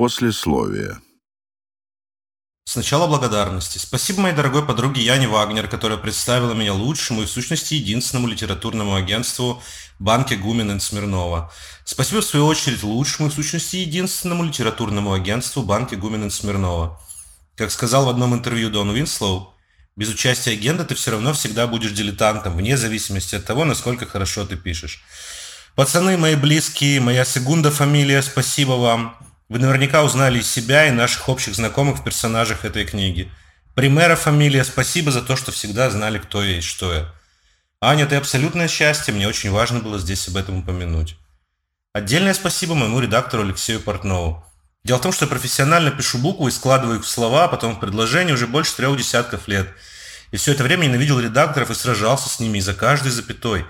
Послесловие. Сначала благодарности. Спасибо моей дорогой подруге Яне Вагнер, которая представила меня лучшему и в сущности единственному литературному агентству Банке, Гумен и Смирнова. Спасибо в свою очередь лучшему и в сущности единственному литературному агентству Банке, Гумен и Смирнова. Как сказал в одном интервью Дон Уинслоу, без участия агента ты все равно всегда будешь дилетантом, вне зависимости от того, насколько хорошо ты пишешь. Пацаны мои близкие, моя сегунда фамилия, спасибо вам. Вы наверняка узнали себя и наших общих знакомых в персонажах этой книги. Примера фамилия, спасибо за то, что всегда знали, кто я и что я. Аня, ты абсолютное счастье, мне очень важно было здесь об этом упомянуть. Отдельное спасибо моему редактору Алексею Портнову. Дело в том, что я профессионально пишу буквы и складываю их в слова, а потом в предложения уже больше трех десятков лет. И все это время ненавидел редакторов и сражался с ними из-за каждой запятой.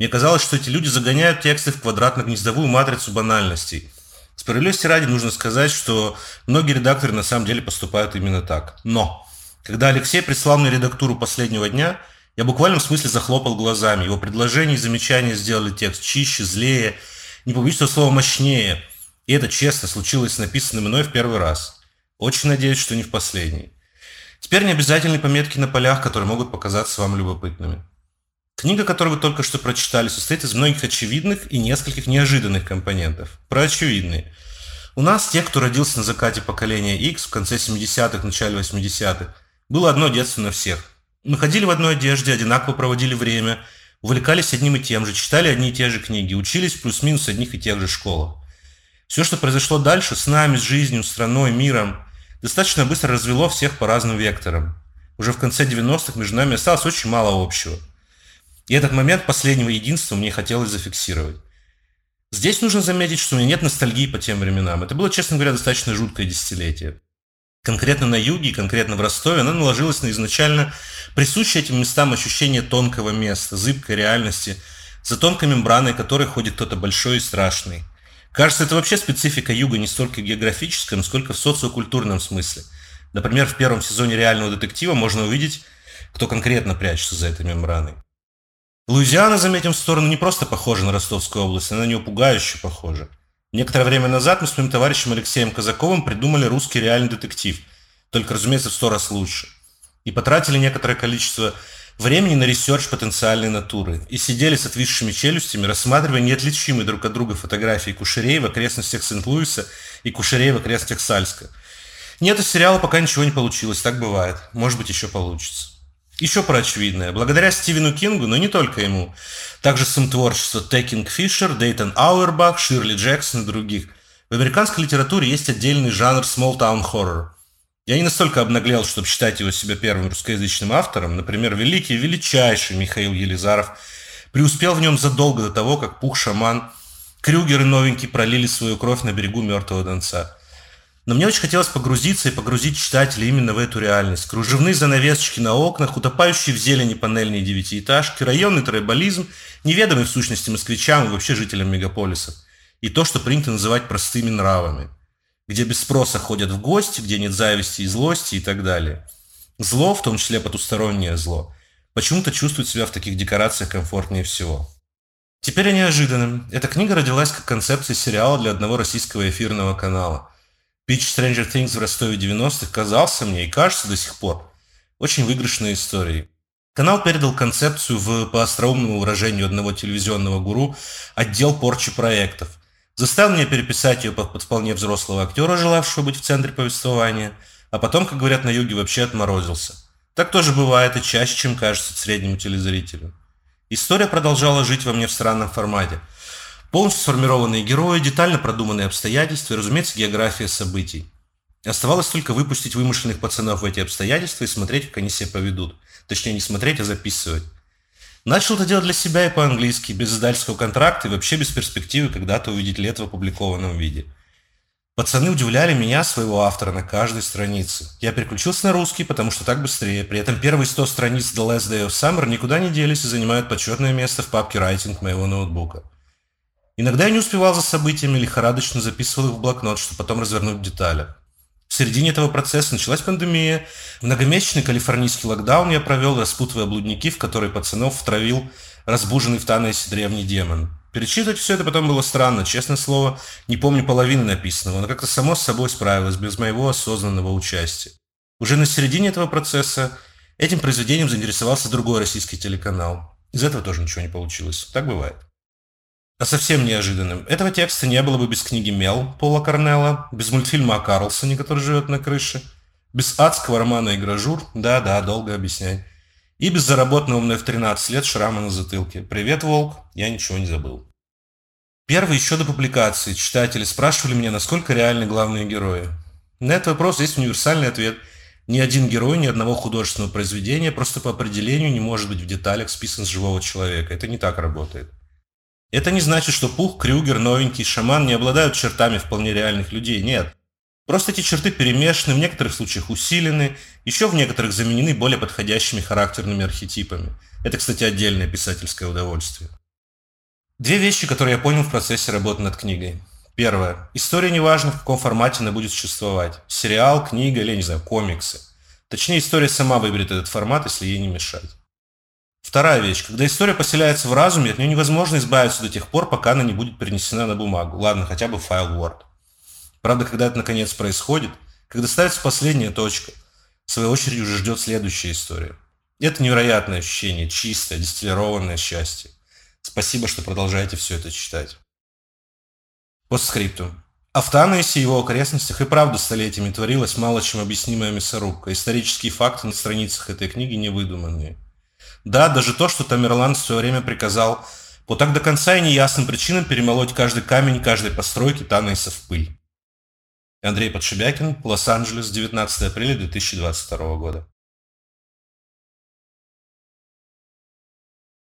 Мне казалось, что эти люди загоняют тексты в квадратно-гнездовую матрицу банальностей – Справедливости ради нужно сказать, что многие редакторы на самом деле поступают именно так. Но, когда Алексей прислал мне редактуру последнего дня, я буквально в смысле захлопал глазами. Его предложения и замечания сделали текст чище, злее, не побоюсь слова, мощнее. И это, честно, случилось с написанным мной в первый раз. Очень надеюсь, что не в последний. Теперь не обязательные пометки на полях, которые могут показаться вам любопытными. Книга, которую вы только что прочитали, состоит из многих очевидных и нескольких неожиданных компонентов. Про очевидные. У нас, тех, кто родился на закате поколения X в конце 70-х, начале 80-х, было одно детство на всех. Мы ходили в одной одежде, одинаково проводили время, увлекались одним и тем же, читали одни и те же книги, учились плюс-минус одних и тех же школах. Все, что произошло дальше с нами, с жизнью, страной, миром, достаточно быстро развело всех по разным векторам. Уже в конце 90-х между нами осталось очень мало общего – и этот момент последнего единства мне хотелось зафиксировать. Здесь нужно заметить, что у меня нет ностальгии по тем временам. Это было, честно говоря, достаточно жуткое десятилетие. Конкретно на юге, конкретно в Ростове, она наложилась на изначально присущее этим местам ощущение тонкого места, зыбкой реальности, за тонкой мембраной которой ходит кто-то большой и страшный. Кажется, это вообще специфика юга не столько в географическом, сколько в социокультурном смысле. Например, в первом сезоне «Реального детектива» можно увидеть, кто конкретно прячется за этой мембраной. Луизиана, заметим в сторону, не просто похожа на Ростовскую область, она на нее пугающе похожа. Некоторое время назад мы с моим товарищем Алексеем Казаковым придумали русский реальный детектив, только, разумеется, в сто раз лучше. И потратили некоторое количество времени на research потенциальной натуры. И сидели с отвисшими челюстями, рассматривая неотличимые друг от друга фотографии кушерей в окрестностях Сент-Луиса и кушерей в окрестностях Сальска. Нет, из сериала пока ничего не получилось, так бывает. Может быть, еще получится. Еще про очевидное. Благодаря Стивену Кингу, но не только ему, также сам творчество Текинг Фишер, Дейтон Ауэрбах, Ширли Джексон и других, в американской литературе есть отдельный жанр small town horror. Я не настолько обнаглел, чтобы считать его себя первым русскоязычным автором. Например, великий, величайший Михаил Елизаров преуспел в нем задолго до того, как Пух-шаман, Крюгер и новенький пролили свою кровь на берегу мертвого Донца. Но мне очень хотелось погрузиться и погрузить читателя именно в эту реальность. Кружевные занавесочки на окнах, утопающие в зелени панельные девятиэтажки, районный тройболизм, неведомый в сущности москвичам и вообще жителям мегаполисов. И то, что принято называть простыми нравами. Где без спроса ходят в гости, где нет зависти и злости и так далее. Зло, в том числе потустороннее зло, почему-то чувствует себя в таких декорациях комфортнее всего. Теперь о неожиданном. Эта книга родилась как концепция сериала для одного российского эфирного канала. Pitch Stranger Things в Ростове 90-х казался мне и кажется до сих пор очень выигрышной историей. Канал передал концепцию в, по остроумному выражению одного телевизионного гуру, отдел порчи проектов. Заставил меня переписать ее под, под вполне взрослого актера, желавшего быть в центре повествования, а потом, как говорят на юге, вообще отморозился. Так тоже бывает и чаще, чем кажется среднему телезрителю. История продолжала жить во мне в странном формате – Полностью сформированные герои, детально продуманные обстоятельства и, разумеется, география событий. Оставалось только выпустить вымышленных пацанов в эти обстоятельства и смотреть, как они себя поведут. Точнее, не смотреть, а записывать. Начал это делать для себя и по-английски, без издательского контракта и вообще без перспективы когда-то увидеть лет в опубликованном виде. Пацаны удивляли меня, своего автора, на каждой странице. Я переключился на русский, потому что так быстрее. При этом первые 100 страниц The Last Day of Summer никуда не делись и занимают почетное место в папке «Writing» моего ноутбука. Иногда я не успевал за событиями, лихорадочно записывал их в блокнот, чтобы потом развернуть в деталях. В середине этого процесса началась пандемия. Многомесячный калифорнийский локдаун я провел, распутывая блудники, в которые пацанов втравил разбуженный в Танаисе древний демон. Перечитывать все это потом было странно, честное слово, не помню половины написанного, но как-то само с собой справилось, без моего осознанного участия. Уже на середине этого процесса этим произведением заинтересовался другой российский телеканал. Из этого тоже ничего не получилось. Так бывает. А совсем неожиданным. Этого текста не было бы без книги «Мел» Пола Корнелла, без мультфильма о Карлсоне, который живет на крыше, без адского романа «Игражур», да-да, долго объяснять, и без заработанного мной в 13 лет шрама на затылке. «Привет, Волк, я ничего не забыл». Первый еще до публикации читатели спрашивали меня, насколько реальны главные герои. На этот вопрос есть универсальный ответ. Ни один герой ни одного художественного произведения просто по определению не может быть в деталях списан с живого человека. Это не так работает. Это не значит, что Пух, Крюгер, Новенький, Шаман не обладают чертами вполне реальных людей. Нет. Просто эти черты перемешаны, в некоторых случаях усилены, еще в некоторых заменены более подходящими характерными архетипами. Это, кстати, отдельное писательское удовольствие. Две вещи, которые я понял в процессе работы над книгой. Первое. История не важно, в каком формате она будет существовать. Сериал, книга или, не знаю, комиксы. Точнее, история сама выберет этот формат, если ей не мешать. Вторая вещь. Когда история поселяется в разуме, от нее невозможно избавиться до тех пор, пока она не будет перенесена на бумагу. Ладно, хотя бы файл Word. Правда, когда это наконец происходит, когда ставится последняя точка, в свою очередь уже ждет следующая история. Это невероятное ощущение, чистое, дистиллированное счастье. Спасибо, что продолжаете все это читать. Постскриптум. А в Танаисе и его окрестностях и правда столетиями творилась мало чем объяснимая мясорубка. Исторические факты на страницах этой книги не выдуманные. Да, даже то, что Тамерлан в свое время приказал по так до конца и неясным причинам перемолоть каждый камень каждой постройки Танаиса в пыль. Андрей Подшибякин, Лос-Анджелес, 19 апреля 2022 года.